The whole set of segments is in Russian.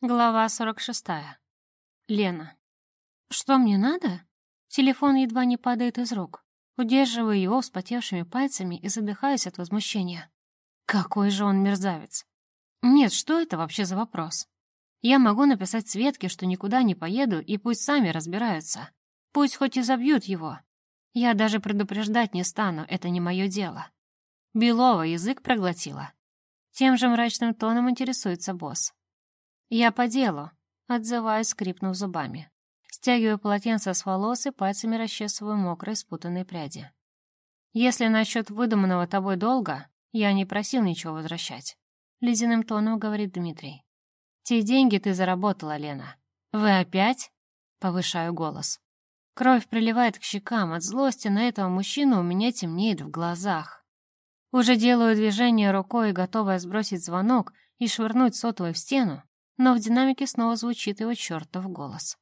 Глава 46. Лена. Что мне надо? Телефон едва не падает из рук. Удерживаю его вспотевшими пальцами и задыхаюсь от возмущения. Какой же он мерзавец. Нет, что это вообще за вопрос? Я могу написать Светке, что никуда не поеду, и пусть сами разбираются. Пусть хоть и забьют его. Я даже предупреждать не стану, это не мое дело. Белова язык проглотила. Тем же мрачным тоном интересуется босс. «Я по делу», — отзываюсь, скрипнув зубами. Стягиваю полотенце с волос и пальцами расчесываю мокрые спутанные пряди. «Если насчет выдуманного тобой долга, я не просил ничего возвращать», — ледяным тоном говорит Дмитрий. «Те деньги ты заработала, Лена». «Вы опять?» — повышаю голос. Кровь приливает к щекам, от злости на этого мужчину у меня темнеет в глазах. Уже делаю движение рукой, готовая сбросить звонок и швырнуть сотовый в стену, но в динамике снова звучит его чертов голос.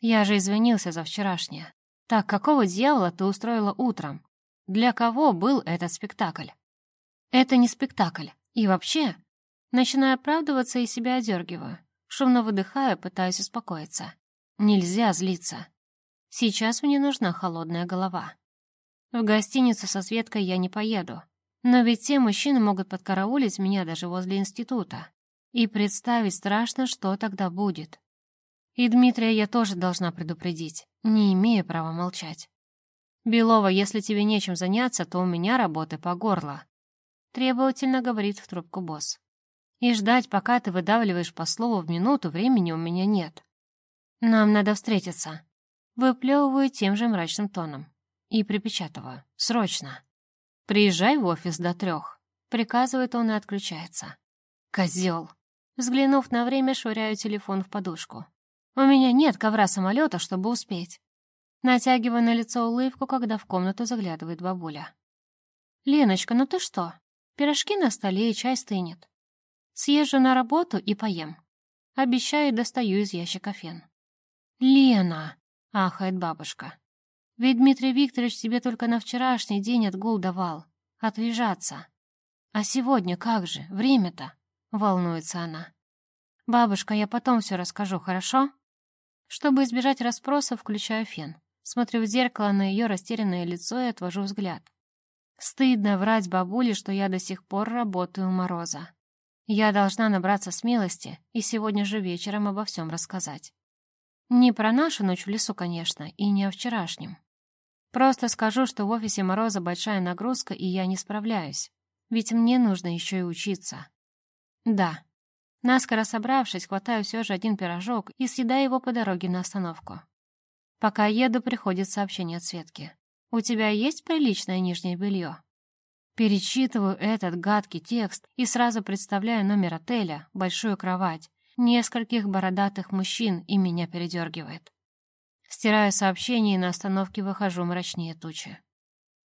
«Я же извинился за вчерашнее. Так какого дьявола ты устроила утром? Для кого был этот спектакль?» «Это не спектакль. И вообще...» Начинаю оправдываться и себя одергиваю. Шумно выдыхаю, пытаюсь успокоиться. Нельзя злиться. Сейчас мне нужна холодная голова. В гостиницу со Светкой я не поеду. Но ведь те мужчины могут подкараулить меня даже возле института. И представить страшно, что тогда будет. И Дмитрия я тоже должна предупредить, не имея права молчать. «Белова, если тебе нечем заняться, то у меня работы по горло», — требовательно говорит в трубку босс. «И ждать, пока ты выдавливаешь по слову в минуту, времени у меня нет. Нам надо встретиться». Выплевываю тем же мрачным тоном. И припечатываю. «Срочно!» «Приезжай в офис до трех», — приказывает он и отключается. «Козел!» Взглянув на время, швыряю телефон в подушку. У меня нет ковра-самолета, чтобы успеть. Натягиваю на лицо улыбку, когда в комнату заглядывает бабуля. «Леночка, ну ты что? Пирожки на столе и чай стынет. Съезжу на работу и поем. Обещаю, достаю из ящика фен». «Лена!» — ахает бабушка. «Ведь Дмитрий Викторович тебе только на вчерашний день отгул давал. Отлежаться. А сегодня как же? Время-то?» Волнуется она. «Бабушка, я потом все расскажу, хорошо?» Чтобы избежать расспросов, включаю фен. Смотрю в зеркало на ее растерянное лицо и отвожу взгляд. Стыдно врать бабуле, что я до сих пор работаю у Мороза. Я должна набраться смелости и сегодня же вечером обо всем рассказать. Не про нашу ночь в лесу, конечно, и не о вчерашнем. Просто скажу, что в офисе Мороза большая нагрузка, и я не справляюсь. Ведь мне нужно еще и учиться. Да. Наскоро собравшись, хватаю все же один пирожок и съедаю его по дороге на остановку. Пока еду, приходит сообщение от Светки. «У тебя есть приличное нижнее белье?» Перечитываю этот гадкий текст и сразу представляю номер отеля, большую кровать, нескольких бородатых мужчин, и меня передергивает. Стираю сообщение и на остановке выхожу мрачнее тучи.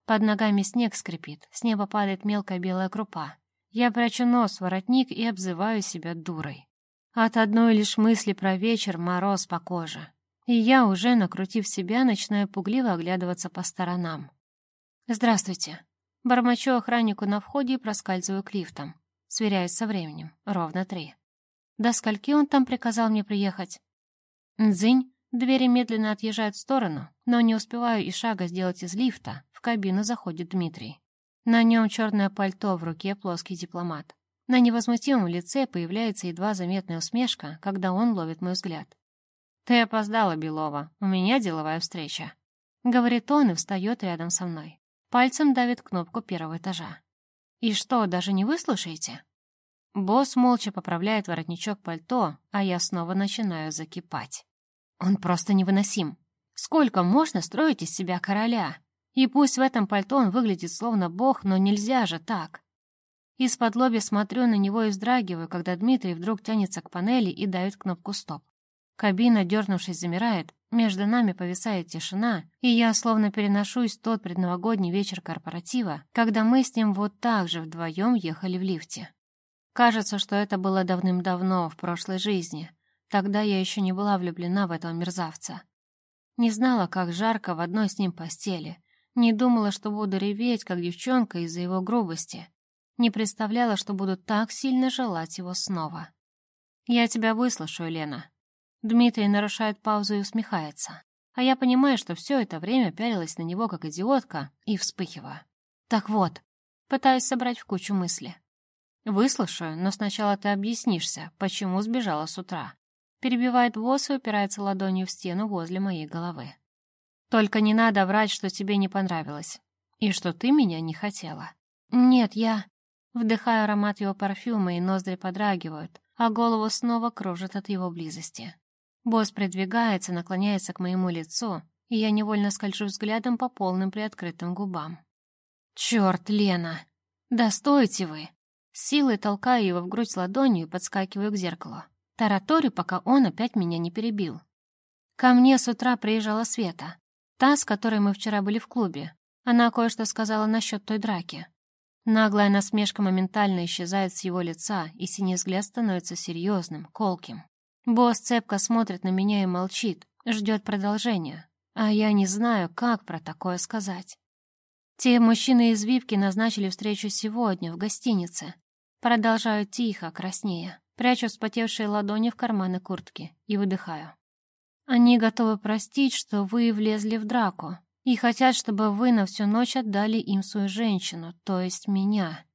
Под ногами снег скрипит, с неба падает мелкая белая крупа. Я прячу нос в воротник и обзываю себя дурой. От одной лишь мысли про вечер мороз по коже. И я, уже накрутив себя, начинаю пугливо оглядываться по сторонам. «Здравствуйте». Бормочу охраннику на входе и проскальзываю к лифтам. Сверяюсь со временем. Ровно три. До скольки он там приказал мне приехать? Дзынь. Двери медленно отъезжают в сторону, но не успеваю и шага сделать из лифта. В кабину заходит Дмитрий. На нем черное пальто, в руке плоский дипломат. На невозмутимом лице появляется едва заметная усмешка, когда он ловит мой взгляд. «Ты опоздала, Белова, у меня деловая встреча», — говорит он и встает рядом со мной. Пальцем давит кнопку первого этажа. «И что, даже не выслушаете?» Босс молча поправляет воротничок пальто, а я снова начинаю закипать. Он просто невыносим. Сколько можно строить из себя короля? И пусть в этом пальто он выглядит словно бог, но нельзя же так. Из-под лоби смотрю на него и вздрагиваю, когда Дмитрий вдруг тянется к панели и давит кнопку «Стоп». Кабина, дернувшись, замирает, между нами повисает тишина, и я словно переношусь в тот предновогодний вечер корпоратива, когда мы с ним вот так же вдвоем ехали в лифте. Кажется, что это было давным-давно, в прошлой жизни. Тогда я еще не была влюблена в этого мерзавца. Не знала, как жарко в одной с ним постели, не думала, что буду реветь, как девчонка, из-за его грубости. Не представляла, что буду так сильно желать его снова. «Я тебя выслушаю, Лена». Дмитрий нарушает паузу и усмехается. А я понимаю, что все это время пялилась на него как идиотка и вспыхиваю. Так вот, пытаюсь собрать в кучу мысли. Выслушаю, но сначала ты объяснишься, почему сбежала с утра. Перебивает босс и упирается ладонью в стену возле моей головы. Только не надо врать, что тебе не понравилось. И что ты меня не хотела. Нет, я... Вдыхаю аромат его парфюма, и ноздри подрагивают, а голову снова кружит от его близости. Босс придвигается, наклоняется к моему лицу, и я невольно скольжу взглядом по полным приоткрытым губам. «Черт, Лена! Да стойте вы!» С силой толкаю его в грудь ладонью и подскакиваю к зеркалу. Тараторю, пока он опять меня не перебил. Ко мне с утра приезжала Света. Та, с которой мы вчера были в клубе. Она кое-что сказала насчет той драки. Наглая насмешка моментально исчезает с его лица, и синий взгляд становится серьезным, колким. Босс цепко смотрит на меня и молчит, ждет продолжения. А я не знаю, как про такое сказать. Те мужчины из Випки назначили встречу сегодня в гостинице. Продолжаю тихо, краснея. Прячу вспотевшие ладони в карманы куртки и выдыхаю. Они готовы простить, что вы влезли в драку, и хотят, чтобы вы на всю ночь отдали им свою женщину, то есть меня.